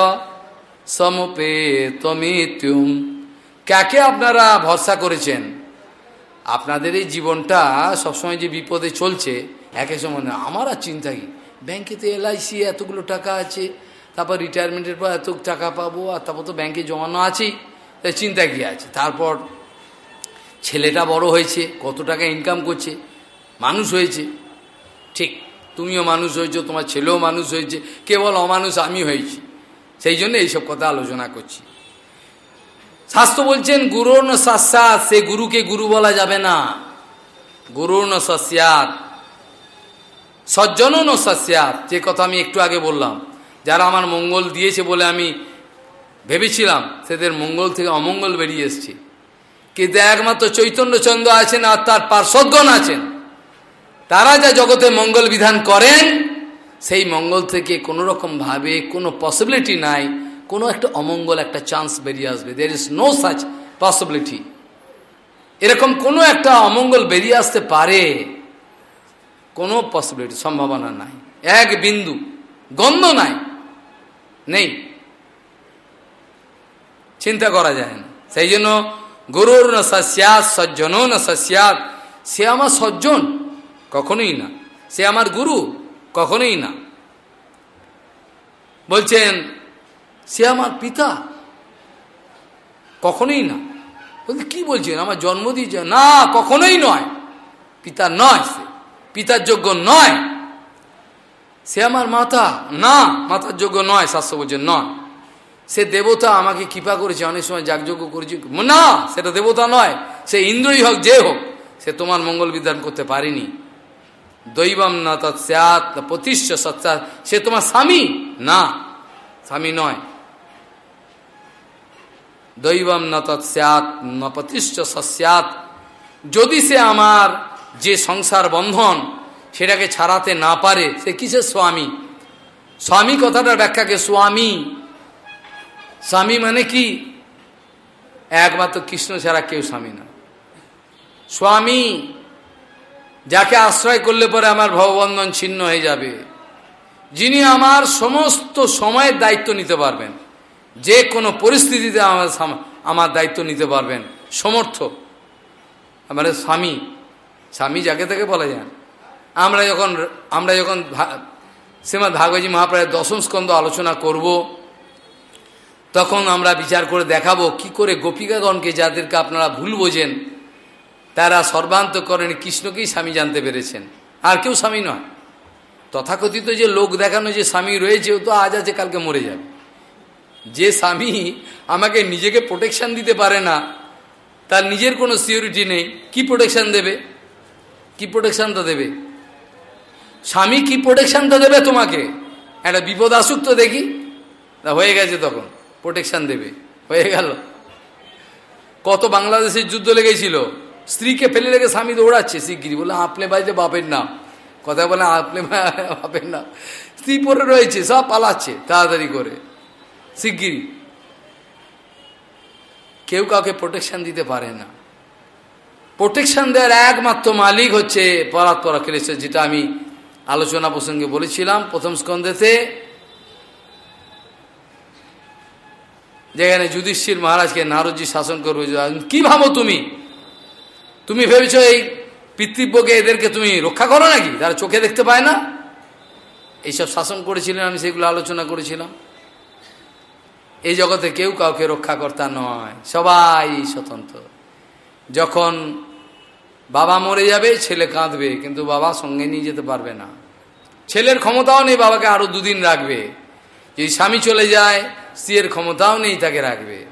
সমপেতমিত্যুম। কাকে আপনারা ভরসা করেছেন? আপনাদের এই জীবনটা সবসময় যে বিপদে চলছে, একে সময় আমার আর চিন্তা কি? ব্যাংকেতে এলআইসি, এতগুলো টাকা আছে, তারপর রিটায়ারমেন্টের পর এত টাকা পাবো, আর তারপর তো ব্যাংকে জমানো আছেই, তাই চিন্তা কি আছে? তারপর ছেলেটা বড় হয়েছে, কত টাকা ইনকাম করছে মানুষ হয়েছে। ঠিক, তুমিও মানুষ হয়েছো, তোমার ছেলেও মানুষ হয়েছে, কেবল অমানুষ আমি হয়েছি। সেই জন্য এইসব কথা আলোচনা করছি। শাস্ত্র বলছেন, গুরুর ন সস্যাত সে গুরুকে গুরু বলা যাবে না। গুরুর ন সস্যাত সজ্জনও ন সস্যাত যে কথা আমি একটু আগে বললাম, যারা আমার মঙ্গল দিয়েছে বলে আমি ভেবেছিলাম, সেদের মঙ্গল থেকে অমঙ্গল বেরিয়ে এসছে। কিন্তু একমাত্র চৈতন্যচন্দ্র আছেন আর তার পার্শ্বগণ আছেন। তারা যা জগতে মঙ্গল বিধান করেন, সেই মঙ্গল থেকে কোনো রকমভাবে কোনো পসিবিলিটি নাই, কোনো একটা অমঙ্গল, একটা চান্স বেরিয়ে আসবে। There is no such possibility এরকম কোনো একটা অমঙ্গল বেরিয়ে আসতে পারে, কোনো পসিবিলিটি সম্ভাবনা নাই। এক বিন্দু, গন্ধ নাই, নেই। চিন্তা করা যায় না। সেই জন্য গুরুর না সস্যাত সজ্জন না সস্যাত সে আমার সজ্জন। কখনোই না। সে আমার গুরু, কখনোই না। বলছেন, সে আমার পিতা? কখনোই না। বলতে কি বলছেন? আমার জন্ম দিয়েছে? না, কখনোই নয়। পিতা নয় সে। পিতার যোগ্য নয়। সে আমার মাতা? না, মাতার যোগ্য নয়, শাস্ত্র বলছেন নয়। সে দেবতা আমাকে কৃপা করেছে, অনেক সময় যাগযজ্ঞ করেছে। না, সেটা দেবতা নয়। সে ইন্দ্রই হোক, যে হোক, সে তোমার মঙ্গল বিধান করতে পারেনি। দৈবম না তৎস্যাত প্রতিষ্ঠ সৎসাত সে তোমার স্বামী? না, স্বামী নয়। দৈবম ন তৎস্যাত ন প্রতিষ্ঠ সস্যাত যদি সে আমার যে সংসার বন্ধন সেটাকে ছাড়াতে না পারে, সে কিসের স্বামী? স্বামী কথাটার ব্যাখ্যাকে স্বামী। স্বামী মানে কি? একমাত্র কৃষ্ণ ছাড়া কেউ স্বামী না। স্বামী যাকে আশ্রয় করলে পরে আমার ভববন্ধন ছিন্ন হয়ে যাবে। যিনি আমার সমস্ত সময়ের দায়িত্ব নিতে পারবেন। যে কোনো পরিস্থিতিতে আমার আমার দায়িত্ব নিতে পারবেন। সমর্থ আমার স্বামী। স্বামী যাকে তাকে বলা যায়। আমরা যখন আমরা যখন শ্রীমৎ ভাগবতী মহাপ্রায়ের দশম স্কন্ধ আলোচনা করব, তখন আমরা বিচার করে দেখাবো কি করে গোপিকাগণকে যাদেরকে আপনারা ভুল বোঝেন তারা সর্বান্ত সর্বান্তকরণে কৃষ্ণকেই স্বামী জানতে পেরেছেন। আর কেউ স্বামী নয়। তথাকথিত যে লোক দেখানো যে স্বামী রয়েছে, ও তো আজ আছে, কালকে মরে যাবে। যে স্বামী আমাকে নিজেকে প্রোটেকশন দিতে পারে না, তার নিজের কোনো সিকিউরিটি নেই, কি প্রোটেকশন দেবে? কি প্রোটেকশনটা দেবে? স্বামী কি প্রোটেকশনটা দেবে তোমাকে? একটা বিপদ আসুক তো দেখি। তা হয়ে গেছে তখন প্রোটেকশন দেবে। হয়ে গেল। কত বাংলাদেশের যুদ্ধ লেগেছিল। স্ত্রীকে ফেলে রেখে স্বামী দৌড়াচ্ছে শিগগিরি বলে আপনি বাড়িতে বাপের নাম। কথা বলে, আপনি বাপের নাম। স্ত্রী পরে রয়েছে, সব পালাচ্ছে তাড়াতাড়ি করে শিগগিরি কেউ কাউকে প্রোটেকশন দিতে পারে না। প্রোটেকশন দেওয়ার একমাত্র মালিক হচ্ছে পরাৎপর অখিলেশ্বর যেটা আমি আলোচনা প্রসঙ্গে বলেছিলাম প্রথম স্কন্ধেতে। যেখানে যুধিষ্ঠির মহারাজকে নারদজি শাসন করবে কি ভাবো তুমি? তুমি ভেবেছ এই পিতৃব্যকে এদেরকে তুমি রক্ষা করো নাকি? তারা চোখে দেখতে পায় না? এইসব শাসন করেছিলেন, আমি সেগুলো আলোচনা করেছিলাম। এই জগতে কেউ কাউকে রক্ষাকর্তা নয়, সবাই স্বতন্ত্র। যখন বাবা মরে যাবে, ছেলে কাঁদবে, কিন্তু বাবা সঙ্গে নিয়ে যেতে পারবে না। ছেলের ক্ষমতাও নেই, বাবাকে আরও দুদিন রাখবে। যদি স্বামী চলে যায়, স্ত্রীর ক্ষমতাও নেই, তাকে রাখবে।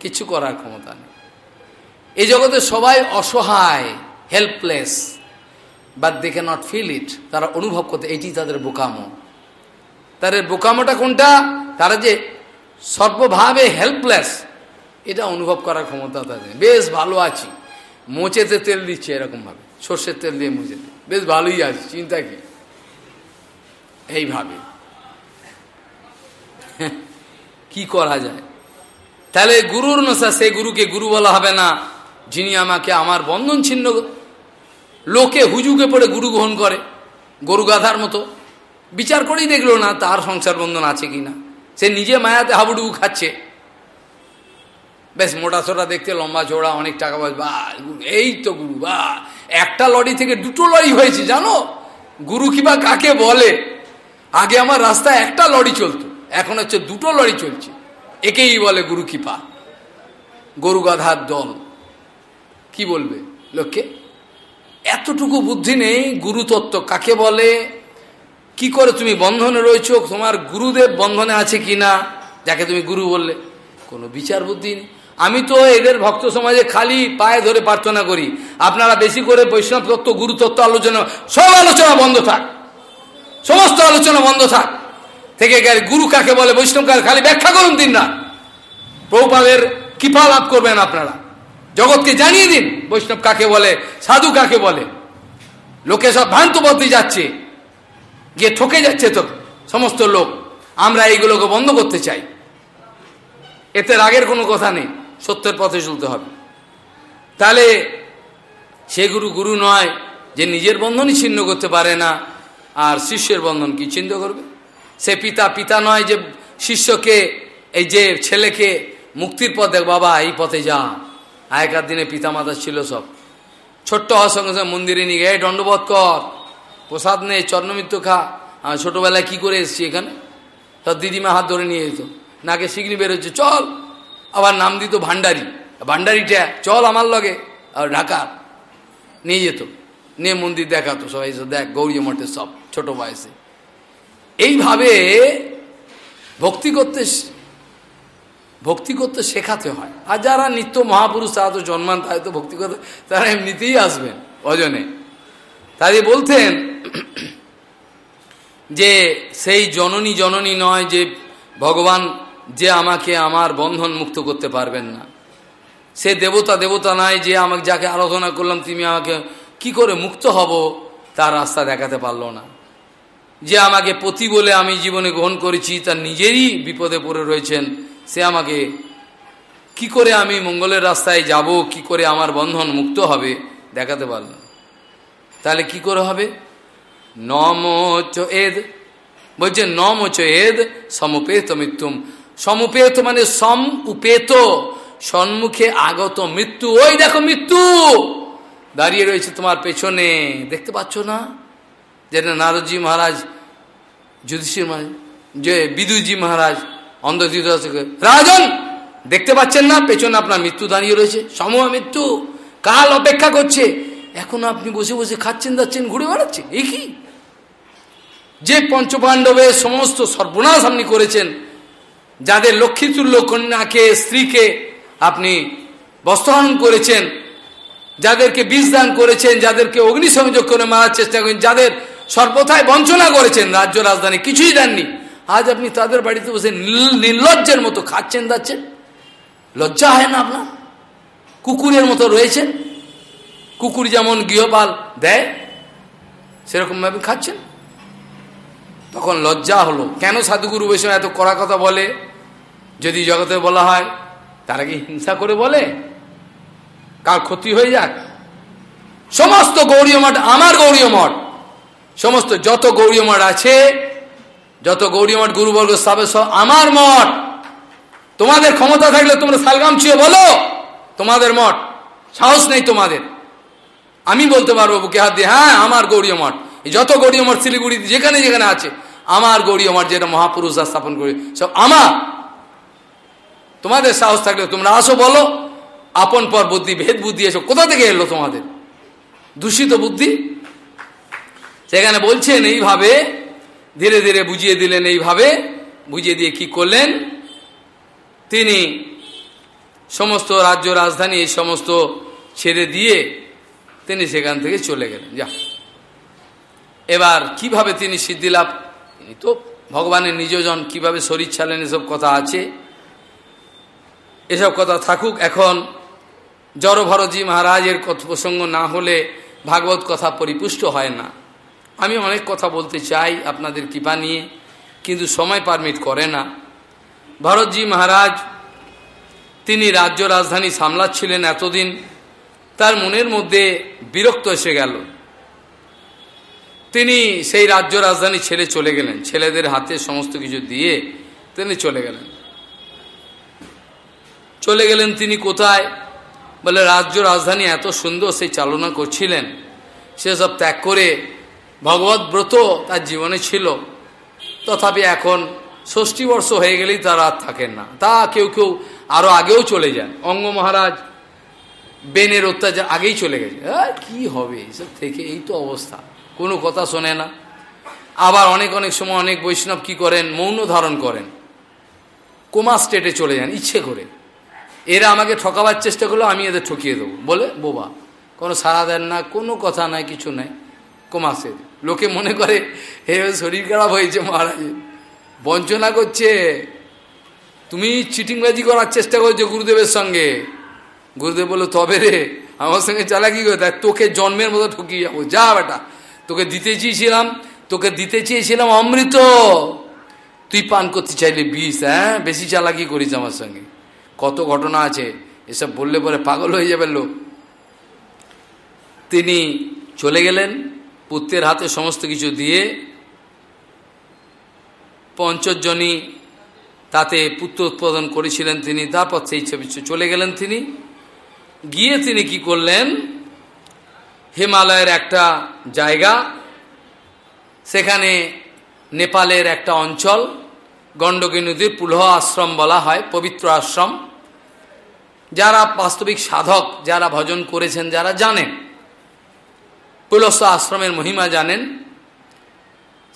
কিছু করার ক্ষমতা নেই। এই জগতে সবাই অসহায় helpless but they cannot feel it তারা অনুভব করতে এটি তাদের বোকামো। তাদের বোকামোটা কোনটা? তারা যে সর্বভাবে হেল্পলেস এটা অনুভব করার ক্ষমতা তাদের। বেশ ভালো আছি। মোচেতে তেল দিচ্ছে এরকমভাবে। সর্ষের তেল দিয়ে মুছেতে বেশ ভালোই আছি, চিন্তা কি? এইভাবে। কি করা যায়? তাহলে গুরুর নশা, সে গুরুকে গুরু বলা হবে না। যিনি আমাকে আমার বন্ধন ছিন্ন লোকে হুজুকে পড়ে গুরু গ্রহণ করে, গরু গাধার মতো। বিচার করেই দেখল না তার সংসার বন্ধন আছে কি না। সে নিজে মায়াতে হাবুডুবু খাচ্ছে। বেশ, মোটা সোটা দেখতে লম্বা চোড়া অনেক টাকা পয়সা। বা এই তো গুরু, বা, একটা লরি থেকে দুটো লরি হয়েছে, জানো? গুরু কিবা কাকে বলে? আগে আমার রাস্তায় একটা লরি চলতো, এখন হচ্ছে দুটো লরি চলছে। একেই বলে গুরু কৃপা। গরু গাধার দল। কি বলবে? লোককে, এতটুকু বুদ্ধি নেই, গুরুতত্ত্ব কাকে বলে? কি করে তুমি বন্ধনে রয়েছ? তোমার গুরুদেব বন্ধনে আছে কি না? যাকে তুমি গুরু বললে। কোনো বিচার বুদ্ধি নেই। আমি তো এদের ভক্ত সমাজে খালি পায়ে ধরে প্রার্থনা করি। আপনারা বেশি করে বৈষ্ণব তত্ত্ব গুরুতত্ত্ব আলোচনা, সব আলোচনা বন্ধ থাক। সমস্ত আলোচনা বন্ধ থাক। থেকে গেলে গুরু কাকে বলে, বৈষ্ণব কাকে খালি ব্যাখ্যা করুন দিন না প্রভুপাদের কৃপা লাভ করবেন আপনারা। জগৎকে জানিয়ে দিন। বৈষ্ণব কাকে বলে? সাধু কাকে বলে? লোকে সব ভ্রান্ত পথে যাচ্ছে। গিয়ে ঠকে যাচ্ছে তো সমস্ত লোক। আমরা এইগুলোকে বন্ধ করতে চাই। এতে রাগের কোনো কথা নেই। সত্যের পথে চলতে হবে। তাহলে সে গুরু গুরু নয় যে নিজের বন্ধনই ছিন্ন করতে পারে না, আর শিষ্যের বন্ধন কি ছিন্ন করবে? সে পিতা পিতা নয় যে শিষ্যকে, এই যে ছেলেকে মুক্তির পথে, বাবা, এই পথে যা। আগেকার দিনে পিতা মাতা ছিল সব। ছোট্ট হওয়ার সঙ্গে সঙ্গে মন্দিরে নিয়ে গিয়ে দণ্ডবোধ কর, প্রসাদ নে চর্ণমিত্র খা। আমি ছোটোবেলায় কী করে এসছি এখানে? তার দিদিমা হাত ধরে নিয়ে যেত। নাকে শিগনি বেরোচ্ছে চল। আবার নাম দিত ভান্ডারি। ভান্ডারিটা, চল আমার লগে। আর ঢাকা নিয়ে যেত। নিয়ে মন্দির দেখাতো সবাই দেখ, গৌরী মঠের সব, ছোট বয়সে। এইভাবে ভক্তি করতে ভক্তি করতে শেখাতে হয়। আর যারা নিত্য মহাপুরুষ, তারা তো জন্মান তাই তো ভক্তি করতে, তারা এমনিতেই আসবেন অজনে তাই বলতেন যে, সেই জননী জননী নয় যে, ভগবান যে আমাকে আমার বন্ধন মুক্ত করতে পারবেন না। সে দেবতা দেবতা নয় যে, আমাকে যাকে আরাধনা করলাম, তুমি আমাকে কি করে মুক্ত হব, তার রাস্তা দেখাতে পারল না। যে আমাকে পতি বলে আমি জীবনে গ্রহণ করেছি তার নিজেরই বিপদে পড়ে রয়েছেন। সে আমাকে, কি করে আমি মঙ্গলের রাস্তায় যাব? কি করে আমার বন্ধন মুক্ত হবে? দেখাতে পারল তাহলে কি করে হবে? নমচ এদ বলছে নমচ এদ সমপেত মৃত্যুম। সমপেত মানে সম উপেত। সম্মুখে আগত মৃত্যু। ওই দেখো মৃত্যু! দাঁড়িয়ে রয়েছে তোমার পেছনে। দেখতে পাচ্ছ না? যেটা নারদজি মহারাজ, যুধিষ্ঠির মহারাজ, যে বিদুজি মহারাজ অন্ধ রাজন! দেখতে পাচ্ছেন না, পেছনে আপনার মৃত্যু দাঁড়িয়ে রয়েছে। সমূহ মৃত্যু। কাল অপেক্ষা করছে। এখন আপনি বসে বসে খাচ্ছেন যাচ্ছেন ঘুরে বেড়াচ্ছেন। এই কি? যে পঞ্চপাণ্ডবের সমস্ত সর্বনাশ আপনি করেছেন, যাদের লক্ষ্মীতুল্য কন্যাকে, স্ত্রীকে আপনি বস্ত্রহরণ করেছেন, যাদেরকে বীজ দান করেছেন, যাদেরকে অগ্নিসংযোগ করে মারার চেষ্টা করেন যাদের সর্বথায় বঞ্চনা করেছেন, রাজ্য রাজধানী কিছুই দেননি। আজ আপনি তাদের বাড়িতে বসে নির্লজ্জের মতো খাচ্ছেন, দাচ্ছেন। লজ্জা হয় না আপনার? কুকুরের মতো রয়েছেন। কুকুর যেমন গৃহপাল দেয় সেরকমভাবে খাচ্ছেন। তখন লজ্জা হলো। কেন সাধুগুরু বৈষ্ণব এত কড়া কথা বলে? যদি জগতে বলা হয়, তারা কি হিংসা করে বলে? কার ক্ষতি হয়ে যাক? সমস্ত গৌরীয় মঠ আমার গৌরীয় মঠ। সমস্ত যত গৌরীয় মঠ আছে যত গৌরী মঠ, গুরুবর্গ সাবে সব আমার মঠ। তোমাদের ক্ষমতা থাকলে তোমরা সালগাম ছুঁয়ে বলো, তোমাদের মঠ। সাহস নেই তোমাদের। আমি বলতে পারব বুকে হাত দিয়ে হ্যাঁ আমার গৌরীয় মঠ। যত গৌরীয় মঠ, শিলিগুড়ি, যেখানে যেখানে আছে, আমার গৌরীয় মঠ যেটা মহাপুরুষরা স্থাপন করি, সব আমার। তোমাদের সাহস থাকলে তোমরা আসো, বলো, আপন পর বুদ্ধি, ভেদ বুদ্ধি, এসব কোথা থেকে এলো তোমাদের? দূষিত বুদ্ধি? সেখানে বলছেন, এইভাবে ধীরে ধীরে বুঝিয়ে দিলেন এইভাবে। বুঝিয়ে দিয়ে কি করলেন? তিনি সমস্ত রাজ্য রাজধানী এই সমস্ত ছেড়ে দিয়ে তিনি সেখান থেকে চলে গেলেন। যা। এবার কীভাবে তিনি সিদ্ধিলাভ তিনি তো ভগবানের নিজজন কীভাবে শরীর ছালেন এসব কথা আছে। এসব কথা থাকুক এখন। জড়ভরজি মহারাজের প্রসঙ্গ না হলে ভাগবত কথা পরিপুষ্ট হয় না। আমি অনেক কথা বলতে চাই আপনাদের কৃপা নিয়ে, কিন্তু সময় পারমিট করে না। ভরতজি মহারাজ, তিনি রাজ্য রাজধানী সামলাচ্ছিলেন এতদিন, তার মনের মধ্যে বিরক্ত এসে গেল। তিনি সেই রাজ্য রাজধানী ছেড়ে চলে গেলেন। ছেলেদের হাতে সমস্ত কিছু দিয়ে তিনি চলে গেলেন। চলে গেলেন তিনি কোথায়? বলে, রাজ্য রাজধানী এত সুন্দর, সেই চালনা করছিলেন। সেসব ত্যাগ করে ভগবত ব্রত তার জীবনে ছিল। তথাপি এখন ষষ্ঠী বর্ষ হয়ে গেলেই তারা আর থাকেন না। তা কেউ কেউ আরও আগেও চলে যান। অঙ্গ মহারাজ, বেনের অত্যাচার আগেই চলে গেছে। কি হবে? এসব থেকে এই তো অবস্থা। কোনো কথা শোনে না। আবার অনেক অনেক সময় অনেক বৈষ্ণব কি করেন? মৌন ধারণ করেন। কোমা স্টেটে চলে যান, ইচ্ছে করে। এরা আমাকে ঠকাবার চেষ্টা করল, আমি এদের ঠকিয়ে দেবো। বলে, বোবা, কোনো সারা দেন না, কোনো কথা নাই, কিছু নাই। কোমাসের লোকে মনে করে, হে, শরীর খারাপ হয়েছে মহারাজের বঞ্চনা করছে। তুমি চিটিংবাজি করার চেষ্টা করছ গুরুদেবের সঙ্গে। গুরুদেব বলল, তবে রে, আমার সঙ্গে চালাকি করে? দেখ তোকে জন্মের মতো ঠকিয়ে যাব। যা বেটা, তোকে দিতে চেয়েছিলাম, তোকে দিতে চেয়েছিলাম অমৃত। তুই পান করতে চাইলে বিষ হ্যাঁ? বেশি চালাকি করিস আমার সঙ্গে। কত ঘটনা আছে, এসব বললে পরে পাগল হয়ে যাবে লোক। তিনি চলে গেলেন। পুত্রের হাতে সমস্ত কিছু দিয়ে পঞ্চজনী তাতে পুত্র উৎপাদন করেছিলেন তিনি, তারপর সেই ছবি চলে গেলেন তিনি। গিয়ে তিনি কি করলেন? হিমালয়ের একটা জায়গা, সেখানে নেপালের একটা অঞ্চল গণ্ডকী নদীর পুলহ আশ্রম বলা হয়, পবিত্র আশ্রম। যারা বাস্তবিক সাধক, যারা ভজন করেছেন, যারা জানেন পুলস আশ্রমের মহিমা জানেন।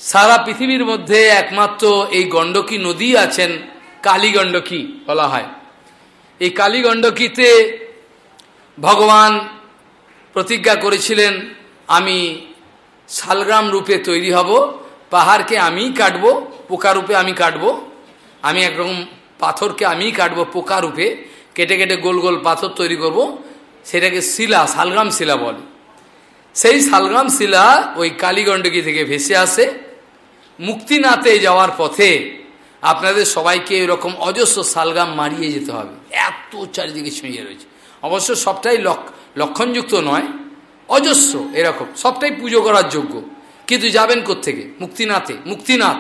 সারা পৃথিবীর মধ্যে একমাত্র এই গণ্ডকী নদী আছেন কালী গণ্ডকী বলা হয়। এই কালী গণ্ডকীতে ভগবান প্রতিজ্ঞা করেছিলেন, আমি শালগ্রাম রূপে তৈরি হব, পাহাড়কে আমিই কাটবো, পোকা রূপে আমি কাটবো, আমি একরকম পাথরকে আমিই কাটবো, পোকা রূপে কেটে কেটে গোল গোল পাথর তৈরি করব, সেটাকে শিলা, শালগ্রাম শিলা বলে। সেই শালগ্রাম শিলা ওই কালীগণ্ডকী থেকে ভেসে আসে। মুক্তিনাথে যাওয়ার পথে আপনাদের সবাইকে এরকম অজস্র শালগ্রাম মারিয়ে যেতে হবে। এত চারিদিকে ছুঁয়ে রয়েছে। অবশ্য সবটাই লক্ষণযুক্ত নয়, অজস্র এরকম। সবটাই পুজো করার যোগ্য। কিন্তু যাবেন থেকে মুক্তিনাথে মুক্তিনাথ।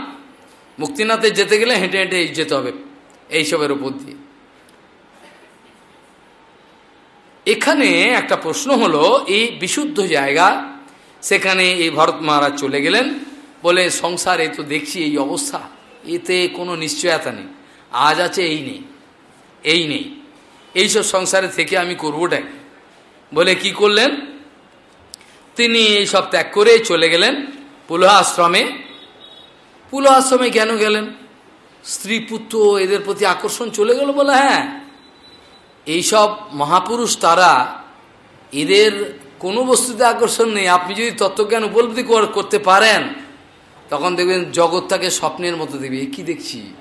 মুক্তিনাথে যেতে গেলে হেঁটে হেঁটে যেতে হবে। এইসবের উপর দিয়ে। এখানে একটা প্রশ্ন হলো, এই বিশুদ্ধ জায়গা, সেখানে এই ভরত মহারাজ চলে গেলেন, বলে সংসারে তো দেখছি এই অবস্থা, এতে কোনো নিশ্চয়তা নেই, আজ আছে এই নেই এই নেই, এইসব সংসারে থেকে আমি করবোটাই। বলে কি করলেন? তিনি এই সব ত্যাগ করে চলে গেলেন পুলহা আশ্রমে পুল আশ্রমে কেন গেলেন? স্ত্রী পুত্র এদের প্রতি আকর্ষণ চলে গেল বলে হ্যাঁ এইসব মহাপুরুষ তারা এদের কোনো বস্তুতে আকর্ষণ নেই। আপনি যদি তত্ত্বজ্ঞান উপলব্ধি করতে পারেন, তখন দেখবেন জগৎটাকে স্বপ্নের মতো দেবে। কি দেখছি?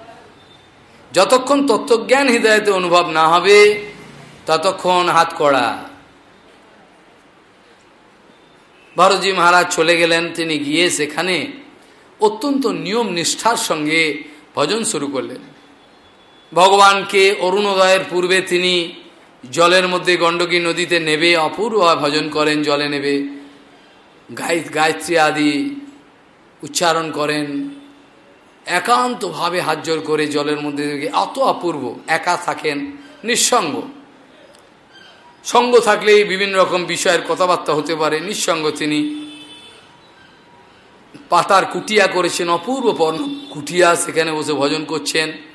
যতক্ষণ তত্ত্বজ্ঞান হৃদয়তে অনুভব না হবে, ততক্ষণ হাত কড়া। ভরতজি মহারাজ চলে গেলেন, তিনি গিয়ে সেখানে অত্যন্ত নিয়ম নিষ্ঠার সঙ্গে ভজন শুরু করলেন। ভগবানকে অরুণোদয়ের পূর্বে তিনি জলের মধ্যে গণ্ডকী নদীতে নেবে, অপূর্ব ভজন করেন, জলে নেবে। গায় গায়ত্রী আদি উচ্চারণ করেন। একান্তভাবে হাজ্জর করে জলের মধ্যে এত অপূর্ব, একা থাকেন, নিঃসঙ্গ। সঙ্গ থাকলেই বিভিন্ন রকম বিষয়ের কথাবার্তা হতে পারে, নিঃসঙ্গ তিনি। পাতার কুটিয়া করেছেন, অপূর্ব পর্ণ কুটিয়া সেখানে বসে ভজন করছেন।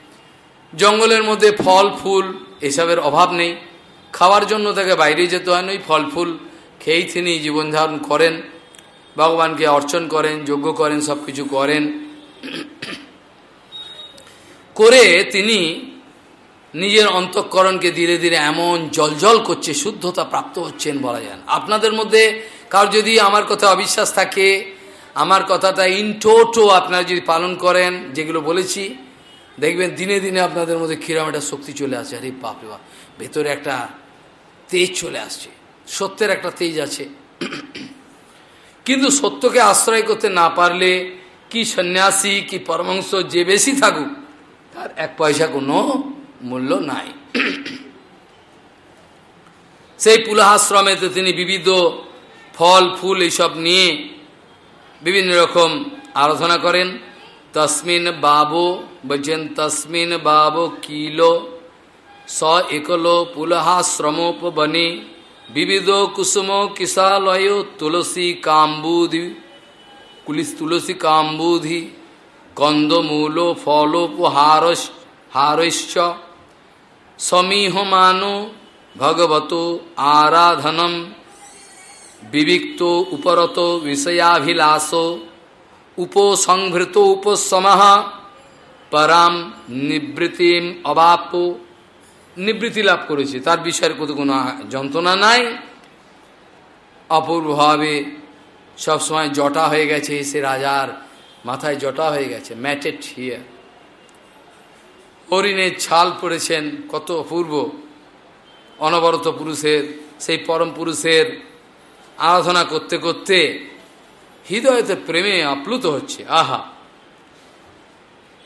জঙ্গলের মধ্যে ফল, ফুল, এসবের অভাব নেই। খাওয়ার জন্য তাকে বাইরে যেতে হয় না। ফল, ফুল খেয়েই তিনি জীবনধারণ করেন, ভগবানকে অর্চন করেন, যজ্ঞ করেন সব কিছু করেন। করে তিনি নিজের অন্তঃকরণকে ধীরে ধীরে এমন জলজল করছে, শুদ্ধতা প্রাপ্ত হচ্ছেন বলা যান আপনাদের মধ্যে কার যদি আমার কথা অবিশ্বাস থাকে, আমার কথাটা ইনটোটো আপনারা যদি পালন করেন, যেগুলো বলেছি দেখবেন দিনে দিনে আপনাদের মধ্যে কিরম একটা শক্তি চলে আসছে আরে বাপরে বাপ, ভেতরে একটা তেজ চলে আসছে। সত্যের একটা তেজ আছে। কিন্তু সত্যকে আশ্রয় করতে না পারলে কি সন্ন্যাসী, কি পরমাংশ যে বেশি থাকুক, তার এক পয়সা কোনো মূল্য নাই। সেই পুলাহাশ্রমেতে তিনি বিবিধ ফল, ফুল এইসব নিয়ে বিভিন্ন রকম আরাধনা করেন। তসমিন বাবো বলছেন তসমিন বাবো কিলো, স একলো পুলহাশ্রমোপবনে বিবিধ কুসুম কিশালয় তুলসী কাম্বুধি, কুলিস তুলসী কাম্বুধি কন্দমূল ফলোপহার হারশ্চ সমীহমানো ভগবত আরাধনম, বিবিক্ত উপরত বিষয়াভিলাষ উপসংভৃত উপশম পরাম নিবৃত্তিম অবাপ নিবৃত্তি লাভ করেছে, তার বিষয়ের কত কোনো যন্ত্রণা নাই। অপূর্বভাবে সবসময় জটা হয়ে গেছে, সে রাজার মাথায় জটা হয়ে গেছে, ম্যাটেড হিয়ার হরিণের ছাল পড়েছেন, কত অপূর্ব। অনবরত পুরুষের, সেই পরম পুরুষের আরাধনা করতে করতে হৃদয়তে প্রেমে আপ্লুত হচ্ছে। আহা।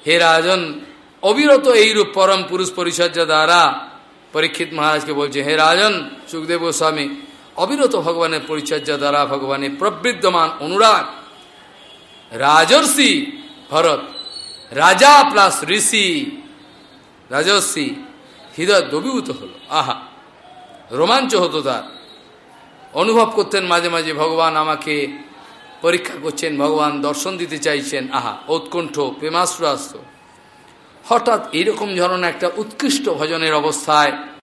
হে রাজন, অবিরত এইরূপ পরম পুরুষ পরিচর্যা দ্বারা পরীক্ষিত মহারাজকে বলছে, হে রাজন, সুখদেব গোস্বামী, অবিরত ভগবানের পরিচর্যা দ্বারা ভগবানের প্রবৃদ্ধমান অনুরাগ, রাজর্ষি ভরত, রাজা প্লাস ঋষি, রাজর্ষি হৃদয় দবিভূত হলো। আহা। রোমাঞ্চ হতো তার। অনুভব করতেন মাঝে মাঝে, ভগবান আমাকে পরীক্ষা করছেন, ভগবান দর্শন দিতে চাইছেন। আহা, উৎকণ্ঠ প্রেমাশ্রাস্ত হঠাৎ এরকম ধরনের একটা উৎকৃষ্ট ভজনের অবস্থায়